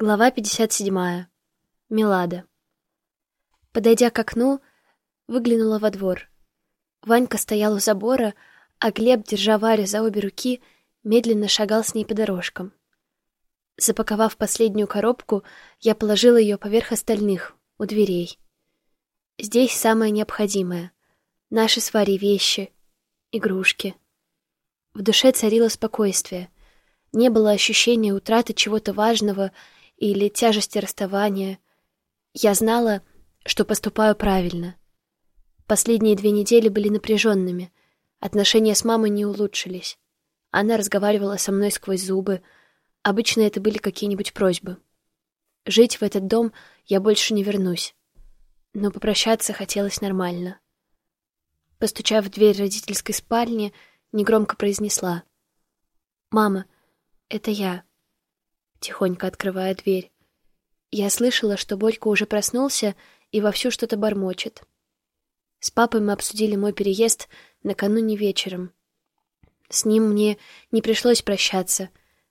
Глава 57. Милада. Подойдя к окну, выглянула во двор. Ванька стоял у забора, а Глеб, держа Варю за обе руки, медленно шагал с ней по дорожкам. Запаковав последнюю коробку, я положила ее поверх остальных, у дверей. Здесь самое необходимое. Наши с Варей вещи, игрушки. В душе царило спокойствие. Не было ощущения утраты чего-то важного — или тяжести расставания. Я знала, что поступаю правильно. Последние две недели были напряженными. Отношения с мамой не улучшились. Она разговаривала со мной сквозь зубы. Обычно это были какие-нибудь просьбы. Жить в этот дом я больше не вернусь. Но попрощаться хотелось нормально. Постучав в дверь родительской спальни, негромко произнесла. «Мама, это я тихонько открывая дверь. Я слышала, что Борька уже проснулся и вовсю что-то бормочет. С папой мы обсудили мой переезд накануне вечером. С ним мне не пришлось прощаться.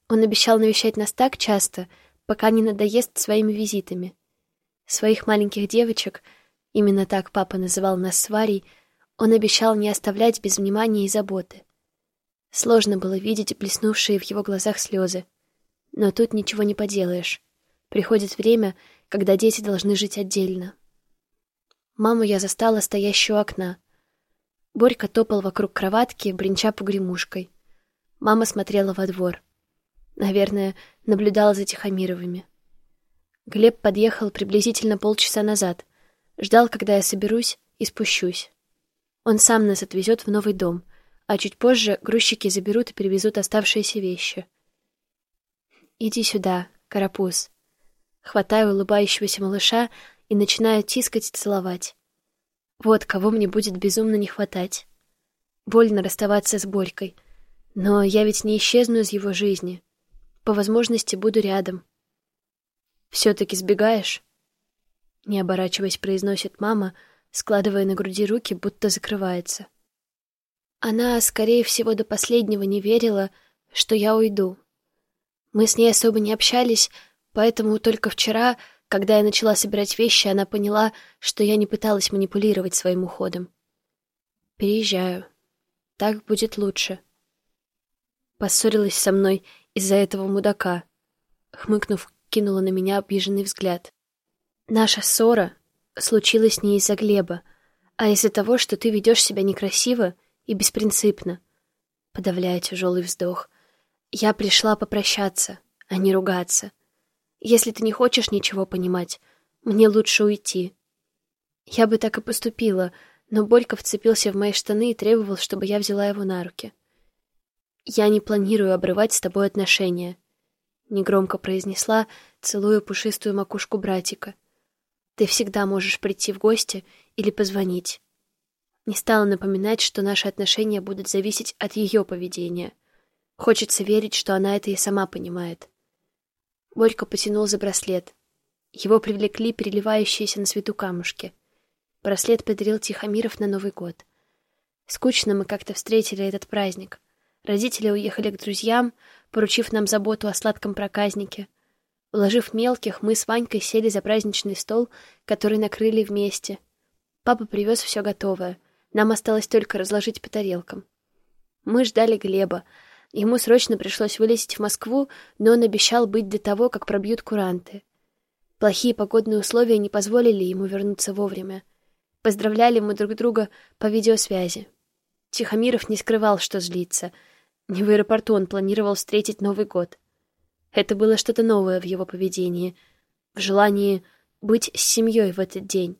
Он обещал навещать нас так часто, пока не надоест своими визитами. Своих маленьких девочек, именно так папа называл нас с Варей, он обещал не оставлять без внимания и заботы. Сложно было видеть блеснувшие в его глазах слезы. Но тут ничего не поделаешь. Приходит время, когда дети должны жить отдельно. Маму я застала стоящую у окна. Борька топал вокруг кроватки, бренча погремушкой. Мама смотрела во двор. Наверное, наблюдала за Тихомировыми. Глеб подъехал приблизительно полчаса назад. Ждал, когда я соберусь и спущусь. Он сам нас отвезет в новый дом, а чуть позже грузчики заберут и перевезут оставшиеся вещи — «Иди сюда, карапуз». Хватаю улыбающегося малыша и начинаю тискать и целовать. Вот кого мне будет безумно не хватать. Больно расставаться с Борькой, но я ведь не исчезну из его жизни. По возможности буду рядом. «Все-таки сбегаешь?» Не оборачиваясь, произносит мама, складывая на груди руки, будто закрывается. Она, скорее всего, до последнего не верила, что я уйду. Мы с ней особо не общались, поэтому только вчера, когда я начала собирать вещи, она поняла, что я не пыталась манипулировать своим уходом. Переезжаю. Так будет лучше. Поссорилась со мной из-за этого мудака. Хмыкнув, кинула на меня обиженный взгляд. Наша ссора случилась не из-за Глеба, а из-за того, что ты ведешь себя некрасиво и беспринципно. Подавляя тяжелый вздох — я пришла попрощаться, а не ругаться. Если ты не хочешь ничего понимать, мне лучше уйти. Я бы так и поступила, но Борька вцепился в мои штаны и требовал, чтобы я взяла его на руки. «Я не планирую обрывать с тобой отношения», — негромко произнесла, целуя пушистую макушку братика. «Ты всегда можешь прийти в гости или позвонить». Не стала напоминать, что наши отношения будут зависеть от ее поведения — Хочется верить, что она это и сама понимает. Борька потянул за браслет. Его привлекли переливающиеся на свету камушки. Браслет подарил Тихомиров на Новый год. Скучно мы как-то встретили этот праздник. Родители уехали к друзьям, поручив нам заботу о сладком проказнике. Уложив мелких, мы с Ванькой сели за праздничный стол, который накрыли вместе. Папа привез все готовое. Нам осталось только разложить по тарелкам. Мы ждали Глеба, Ему срочно пришлось вылезть в Москву, но он обещал быть до того, как пробьют куранты. Плохие погодные условия не позволили ему вернуться вовремя. Поздравляли мы друг друга по видеосвязи. Тихомиров не скрывал, что злится. Не в аэропорту он планировал встретить Новый год. Это было что-то новое в его поведении, в желании быть с семьей в этот день.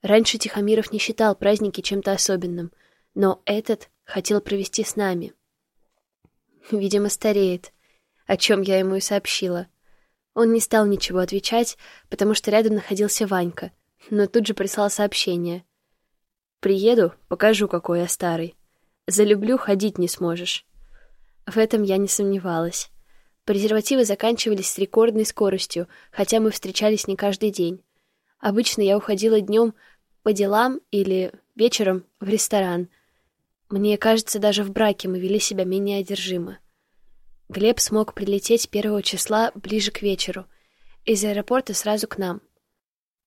Раньше Тихомиров не считал праздники чем-то особенным, но этот хотел провести с нами — Видимо, стареет, о чем я ему и сообщила. Он не стал ничего отвечать, потому что рядом находился Ванька, но тут же прислал сообщение. «Приеду, покажу, какой я старый. Залюблю, ходить не сможешь». В этом я не сомневалась. Презервативы заканчивались с рекордной скоростью, хотя мы встречались не каждый день. Обычно я уходила днем по делам или вечером в ресторан — мне кажется, даже в браке мы вели себя менее одержимо. Глеб смог прилететь первого числа ближе к вечеру. из аэропорта сразу к нам.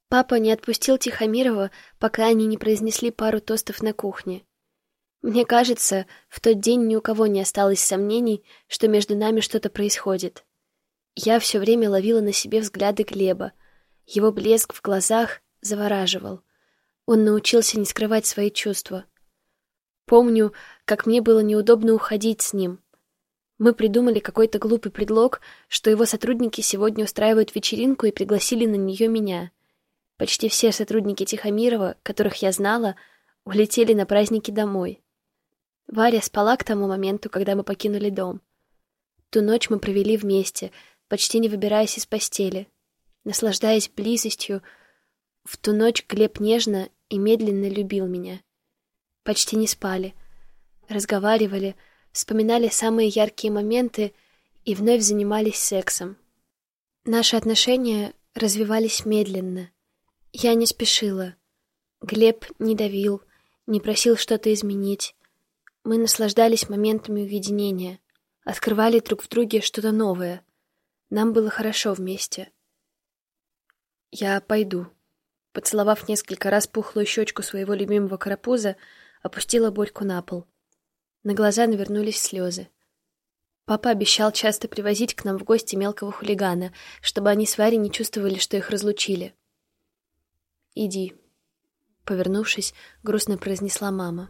Папа не отпустил Тихомирова, пока они не произнесли пару тостов на кухне. Мне кажется, в тот день ни у кого не осталось сомнений, что между нами что-то происходит. Я все время ловила на себе взгляды Глеба. Его блеск в глазах завораживал. Он научился не скрывать свои чувства. Помню, как мне было неудобно уходить с ним. Мы придумали какой-то глупый предлог, что его сотрудники сегодня устраивают вечеринку и пригласили на нее меня. Почти все сотрудники Тихомирова, которых я знала, улетели на праздники домой. Варя спала к тому моменту, когда мы покинули дом. Ту ночь мы провели вместе, почти не выбираясь из постели, наслаждаясь близостью. В ту ночь Глеб нежно и медленно любил меня. Почти не спали, разговаривали, вспоминали самые яркие моменты и вновь занимались сексом. Наши отношения развивались медленно. Я не спешила. Глеб не давил, не просил что-то изменить. Мы наслаждались моментами уединения, открывали друг в друге что-то новое. Нам было хорошо вместе. «Я пойду», поцеловав несколько раз пухлую щечку своего любимого карапуза, опустила Борьку на пол. На глаза навернулись слезы. Папа обещал часто привозить к нам в гости мелкого хулигана, чтобы они с Варей не чувствовали, что их разлучили. «Иди», — повернувшись, грустно произнесла мама.